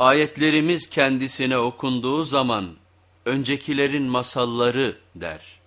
Ayetlerimiz kendisine okunduğu zaman öncekilerin masalları der.